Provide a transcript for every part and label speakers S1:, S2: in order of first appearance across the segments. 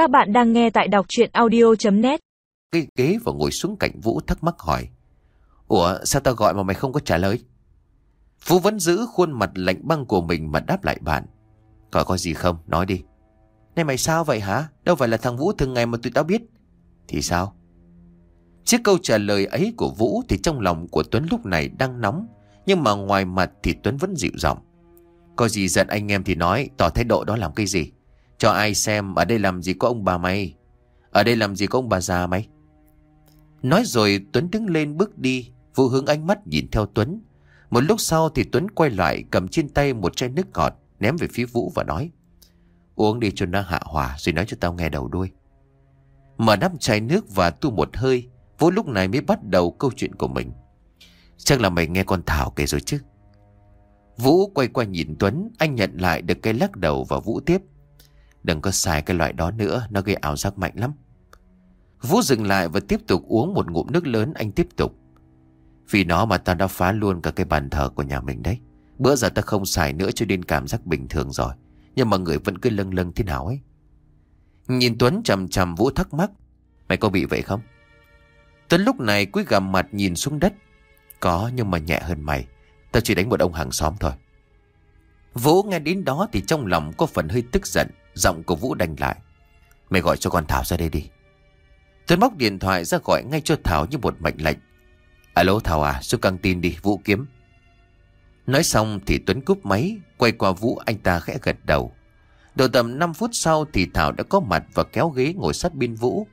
S1: Các bạn đang nghe tại đọc chuyện audio.net
S2: Cái ghế và ngồi xuống cạnh Vũ thắc mắc hỏi. Ủa sao tao gọi mà mày không có trả lời? Vũ vẫn giữ khuôn mặt lạnh băng của mình mà đáp lại bạn. Có có gì không? Nói đi. Này mày sao vậy hả? Đâu phải là thằng Vũ thường ngày mà tụi tao biết. Thì sao? Trước câu trả lời ấy của Vũ thì trong lòng của Tuấn lúc này đang nóng. Nhưng mà ngoài mặt thì Tuấn vẫn dịu giọng. Có gì giận anh em thì nói, tỏ thái độ đó làm cái gì? Cho ai xem ở đây làm gì có ông bà mày? Ở đây làm gì có ông bà già mày? Nói rồi Tuấn đứng lên bước đi, Vũ hướng ánh mắt nhìn theo Tuấn. Một lúc sau thì Tuấn quay lại cầm trên tay một chai nước ngọt, ném về phía Vũ và nói. Uống đi cho nó hạ hòa rồi nói cho tao nghe đầu đuôi. Mở nắp chai nước và tu một hơi, Vũ lúc này mới bắt đầu câu chuyện của mình. Chắc là mày nghe con Thảo kể rồi chứ. Vũ quay qua nhìn Tuấn, anh nhận lại được cái lắc đầu và Vũ tiếp. Đừng có xài cái loại đó nữa, nó gây ảo giác mạnh lắm. Vũ dừng lại và tiếp tục uống một ngụm nước lớn anh tiếp tục. Vì nó mà ta đã phá luôn cả cái bàn thờ của nhà mình đấy. Bữa giờ ta không xài nữa cho nên cảm giác bình thường rồi. Nhưng mà người vẫn cứ lâng lâng thế nào ấy. Nhìn Tuấn chầm chầm Vũ thắc mắc. Mày có bị vậy không? Tuấn lúc này cúi gằm mặt nhìn xuống đất. Có nhưng mà nhẹ hơn mày. Tao chỉ đánh một ông hàng xóm thôi. Vũ nghe đến đó thì trong lòng có phần hơi tức giận. Giọng của Vũ đành lại. Mày gọi cho con Thảo ra đây đi. Tuấn móc điện thoại ra gọi ngay cho Thảo như một mệnh lệnh. Alo Thảo à, xuống căng tin đi, Vũ kiếm. Nói xong thì Tuấn cúp máy, quay qua Vũ anh ta khẽ gật đầu. Độ tầm 5 phút sau thì Thảo đã có mặt và kéo ghế ngồi sát bên Vũ.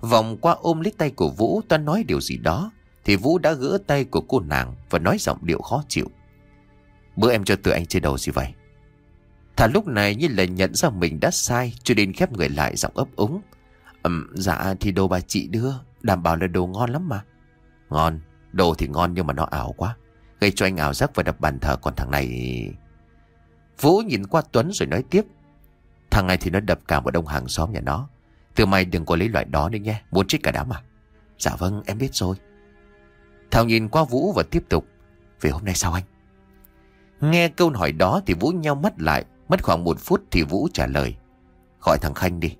S2: Vòng qua ôm lấy tay của Vũ toan nói điều gì đó, thì Vũ đã gỡ tay của cô nàng và nói giọng điệu khó chịu. Bữa em cho từ anh chơi đầu gì vậy? Thả lúc này như là nhận ra mình đã sai cho nên khép người lại giọng ấp úng. Um, dạ thì đồ bà chị đưa, đảm bảo là đồ ngon lắm mà. Ngon, đồ thì ngon nhưng mà nó ảo quá. Gây cho anh ảo giác và đập bàn thờ còn thằng này... Vũ nhìn qua Tuấn rồi nói tiếp. Thằng này thì nó đập cả một đông hàng xóm nhà nó. Từ mai đừng có lấy loại đó nữa nhé, muốn chết cả đám à? Dạ vâng, em biết rồi. Thảo nhìn qua Vũ và tiếp tục. Về hôm nay sao anh? Nghe câu hỏi đó thì Vũ nhau mắt lại. Mất khoảng một phút thì Vũ trả lời. Gọi thằng Khanh đi.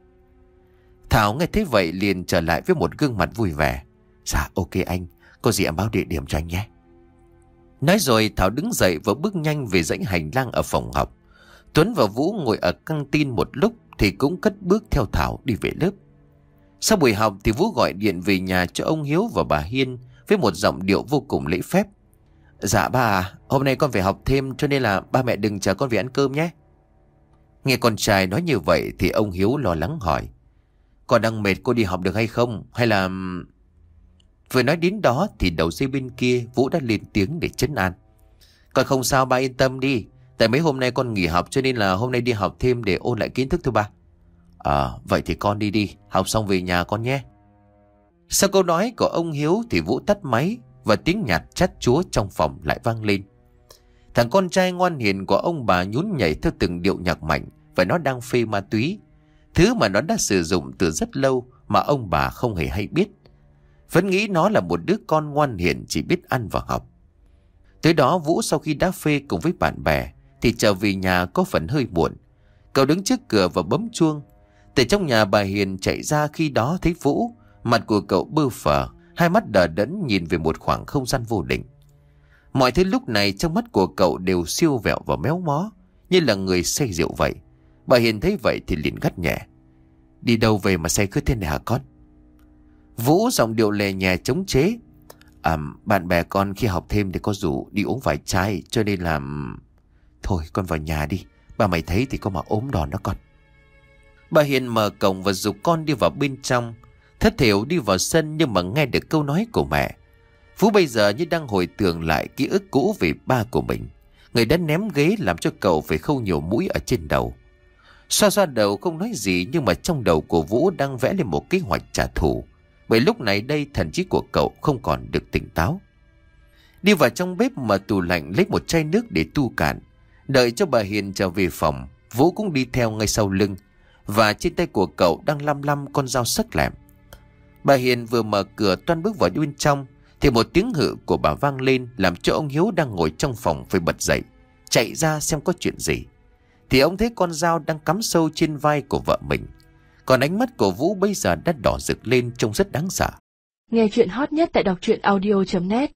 S2: Thảo nghe thấy vậy liền trở lại với một gương mặt vui vẻ. Dạ ok anh, có gì em báo địa điểm cho anh nhé. Nói rồi Thảo đứng dậy và bước nhanh về dãy hành lang ở phòng học. Tuấn và Vũ ngồi ở căng tin một lúc thì cũng cất bước theo Thảo đi về lớp. Sau buổi học thì Vũ gọi điện về nhà cho ông Hiếu và bà Hiên với một giọng điệu vô cùng lễ phép. Dạ ba à, hôm nay con phải học thêm cho nên là ba mẹ đừng chờ con về ăn cơm nhé. Nghe con trai nói như vậy thì ông Hiếu lo lắng hỏi. Con đang mệt cô đi học được hay không? Hay là... Vừa nói đến đó thì đầu dây bên kia Vũ đã lên tiếng để chấn an. Con không sao ba yên tâm đi. Tại mấy hôm nay con nghỉ học cho nên là hôm nay đi học thêm để ôn lại kiến thức thôi ba. À, vậy thì con đi đi, học xong về nhà con nhé. Sau câu nói của ông Hiếu thì Vũ tắt máy và tiếng nhạt chát chúa trong phòng lại vang lên. Thằng con trai ngoan hiền của ông bà nhún nhảy theo từng điệu nhạc mạnh và nó đang phê ma túy. Thứ mà nó đã sử dụng từ rất lâu mà ông bà không hề hay biết. Vẫn nghĩ nó là một đứa con ngoan hiền chỉ biết ăn và học. Tới đó Vũ sau khi đã phê cùng với bạn bè thì trở về nhà có phần hơi buồn Cậu đứng trước cửa và bấm chuông. Từ trong nhà bà Hiền chạy ra khi đó thấy Vũ, mặt của cậu bơ phờ, hai mắt đờ đẫn nhìn về một khoảng không gian vô định. Mọi thứ lúc này trong mắt của cậu đều siêu vẹo và méo mó, như là người say rượu vậy. Bà Hiền thấy vậy thì liền gắt nhẹ. Đi đâu về mà say cứ thế này hả con? Vũ giọng điệu lè nhẹ chống chế. À, bạn bè con khi học thêm thì có rủ đi uống vài chai cho nên làm. Thôi con vào nhà đi, bà mày thấy thì có mà ốm đòn đó con. Bà Hiền mở cổng và dục con đi vào bên trong. Thất thiểu đi vào sân nhưng mà nghe được câu nói của mẹ. Phú bây giờ như đang hồi tưởng lại ký ức cũ về ba của mình. Người đã ném ghế làm cho cậu phải khâu nhiều mũi ở trên đầu. Xoa xoa đầu không nói gì nhưng mà trong đầu của Vũ đang vẽ lên một kế hoạch trả thù. Bởi lúc này đây thần trí của cậu không còn được tỉnh táo. Đi vào trong bếp mà tủ lạnh lấy một chai nước để tu cạn. Đợi cho bà Hiền trở về phòng, Vũ cũng đi theo ngay sau lưng. Và trên tay của cậu đang lăm lăm con dao sắc lẹm. Bà Hiền vừa mở cửa toan bước vào bên trong thì một tiếng hự của bà vang lên làm cho ông Hiếu đang ngồi trong phòng phải bật dậy, chạy ra xem có chuyện gì. Thì ông thấy con dao đang cắm sâu trên vai của vợ mình. Còn ánh mắt của Vũ bây giờ đã đỏ rực lên trông rất đáng sợ.
S3: Nghe chuyện hot nhất tại đọc truyện audio.net